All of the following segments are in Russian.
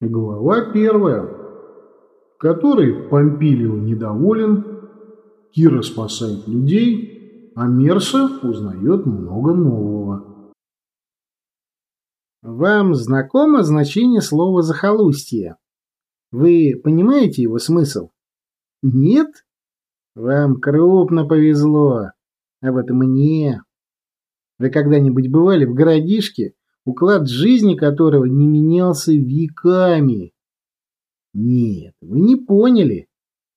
Глава первая, в которой Помпилио недоволен, Кира спасает людей, а Мерса узнает много нового. Вам знакомо значение слова «захолустье»? Вы понимаете его смысл? Нет? Вам крупно повезло, а вот мне. Вы когда-нибудь бывали в городишке, уклад жизни которого не менялся веками. Нет, вы не поняли.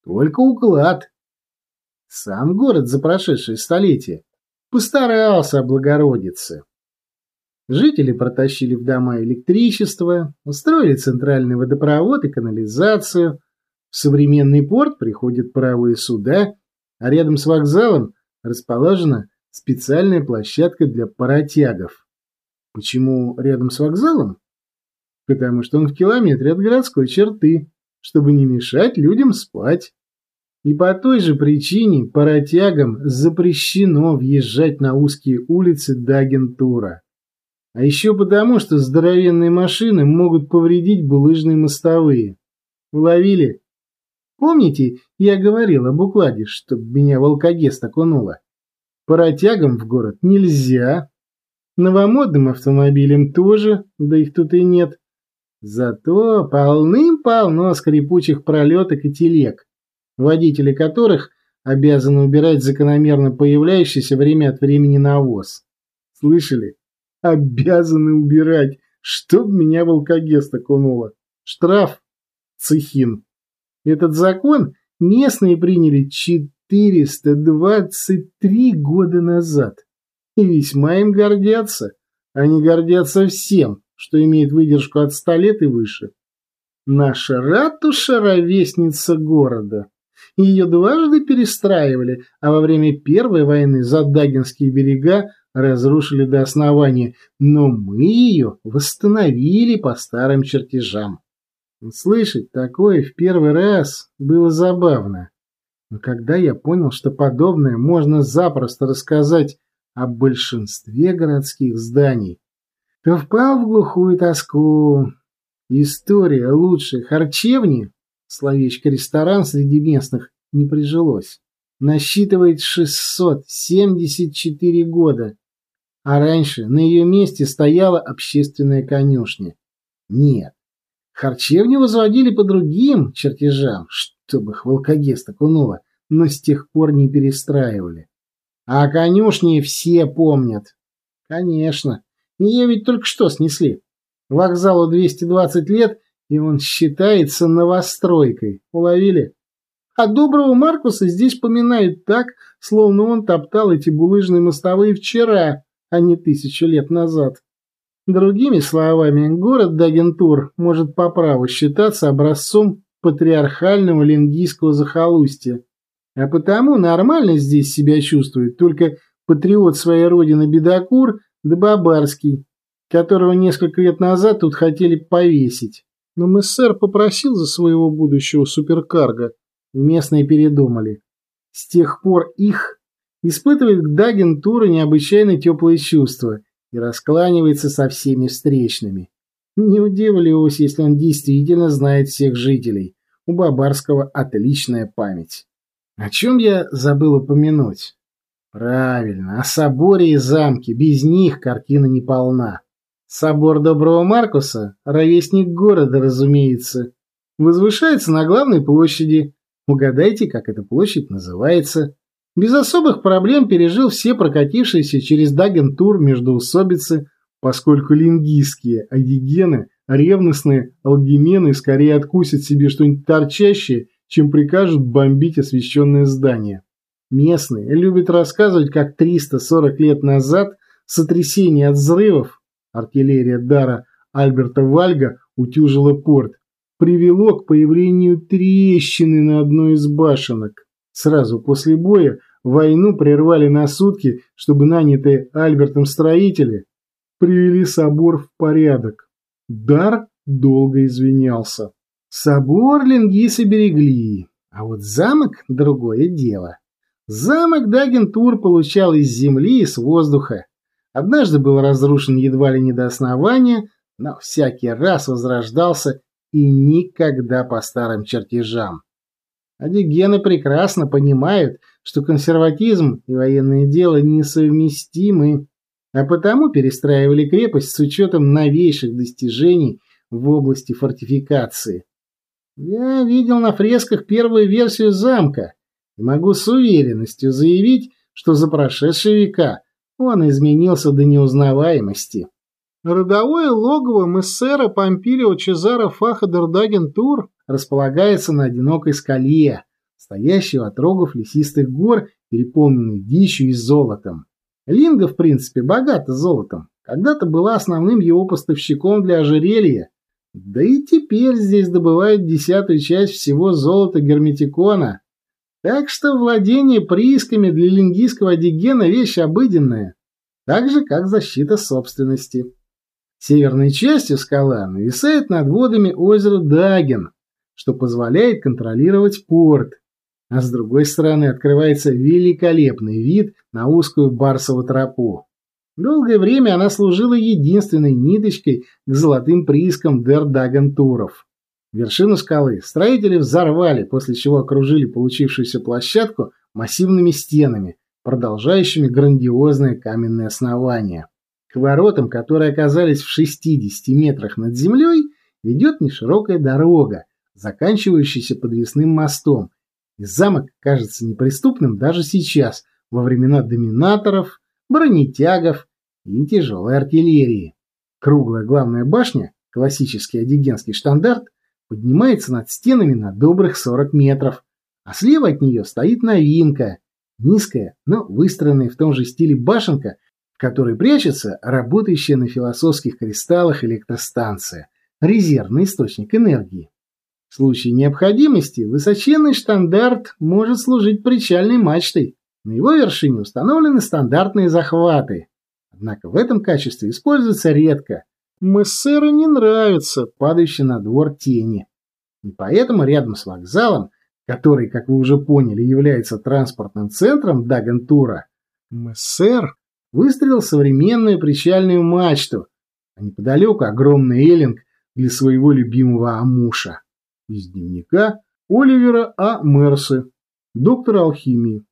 Только уклад. Сам город за прошедшее столетие постарался облагородиться. Жители протащили в дома электричество, устроили центральный водопровод и канализацию. В современный порт приходят паровые суда, а рядом с вокзалом расположена специальная площадка для паротягов. Почему рядом с вокзалом? Потому что он в километре от городской черты, чтобы не мешать людям спать. И по той же причине паротягам запрещено въезжать на узкие улицы Дагентура. А еще потому, что здоровенные машины могут повредить булыжные мостовые. Уловили? Помните, я говорил об укладе, чтобы меня волкогест окунуло? Паротягам в город нельзя, Новомодным автомобилям тоже, да их тут и нет. Зато полным-полно скрипучих пролеток и телег, водители которых обязаны убирать закономерно появляющийся время от времени навоз. Слышали? Обязаны убирать, чтоб меня волкогест окунуло. Штраф цехин. Этот закон местные приняли 423 года назад и весьма им гордятся. Они гордятся всем, что имеет выдержку от ста лет и выше. Наша ратуша – ровесница города. Ее дважды перестраивали, а во время Первой войны за Дагинские берега разрушили до основания, но мы ее восстановили по старым чертежам. Слышать такое в первый раз было забавно. Но когда я понял, что подобное можно запросто рассказать о большинстве городских зданий, то впал в глухую тоску. История лучшей харчевни, словечко «ресторан» среди местных, не прижилось. Насчитывает 674 года, а раньше на ее месте стояла общественная конюшня. Нет, харчевню возводили по другим чертежам, чтобы их волкогест окунуло, но с тех пор не перестраивали. А конюшни все помнят. Конечно. Ее ведь только что снесли. Вокзалу 220 лет, и он считается новостройкой. Уловили? А доброго Маркуса здесь поминают так, словно он топтал эти булыжные мостовые вчера, а не тысячу лет назад. Другими словами, город Дагентур может по праву считаться образцом патриархального лингийского захолустья. А потому нормально здесь себя чувствует только патриот своей родины Бедокур да Бабарский, которого несколько лет назад тут хотели повесить. Но МССР попросил за своего будущего суперкарго. Местные передумали. С тех пор их испытывает к Дагентуру необычайно теплые чувства и раскланивается со всеми встречными. Не удивлюсь, если он действительно знает всех жителей. У Бабарского отличная память. О чем я забыл упомянуть? Правильно, о соборе и замке. Без них картина не полна. Собор Доброго Маркуса, ровесник города, разумеется, возвышается на главной площади. Угадайте, как эта площадь называется. Без особых проблем пережил все прокатившиеся через Дагентур междоусобицы, поскольку лингийские адигены, ревностные алгимены скорее откусят себе что-нибудь торчащее чем прикажут бомбить освещенное здание. Местные любят рассказывать, как 340 лет назад сотрясение от взрывов, артиллерия Дара Альберта Вальга утюжила порт, привело к появлению трещины на одной из башенок. Сразу после боя войну прервали на сутки, чтобы нанятые Альбертом строители привели собор в порядок. Дар долго извинялся. Собор лингисы берегли, а вот замок — другое дело. Замок Дагентур получал из земли и с воздуха. Однажды был разрушен едва ли не до основания, но всякий раз возрождался и никогда по старым чертежам. Адигены прекрасно понимают, что консерватизм и военное дело несовместимы, а потому перестраивали крепость с учетом новейших достижений в области фортификации. Я видел на фресках первую версию замка и могу с уверенностью заявить, что за прошедшие века он изменился до неузнаваемости. Родовое логово мессера Помпилио Чезаро Фаха Дердагентур располагается на одинокой скале, стоящей от рогов лесистых гор, переполненных дичью и золотом. Линга, в принципе, богата золотом. Когда-то была основным его поставщиком для ожерелья. Да и теперь здесь добывают десятую часть всего золота герметикона. Так что владение приисками для лингийского дигена вещь обыденная. Так же, как защита собственности. Северной частью скала нависает над водами озеро Даген, что позволяет контролировать порт, а с другой стороны открывается великолепный вид на узкую Барсову тропу. Долгое время она служила единственной ниточкой к золотым приискам Дердагентуров. Вершину скалы строители взорвали, после чего окружили получившуюся площадку массивными стенами, продолжающими грандиозное каменное основание. К воротам, которые оказались в 60 метрах над землей, ведет неширокая дорога, заканчивающаяся подвесным мостом, и замок кажется неприступным даже сейчас, во времена доминаторов, бронетягов и тяжелой артиллерии. Круглая главная башня, классический одигенский штандарт, поднимается над стенами на добрых 40 метров, а слева от нее стоит новинка, низкая, но выстроенная в том же стиле башенка которой прячется работающая на философских кристаллах электростанция, резервный источник энергии. В случае необходимости высоченный штандарт может служить причальной мачтой. На его вершине установлены стандартные захваты. Однако в этом качестве используется редко. Мессеру не нравится падающий на двор тени. И поэтому рядом с вокзалом, который, как вы уже поняли, является транспортным центром Дагентура, Мессер выстрелил современную причальную мачту, а неподалеку огромный эллинг для своего любимого Амуша. Из дневника Оливера А. Мерсы, доктора алхимии.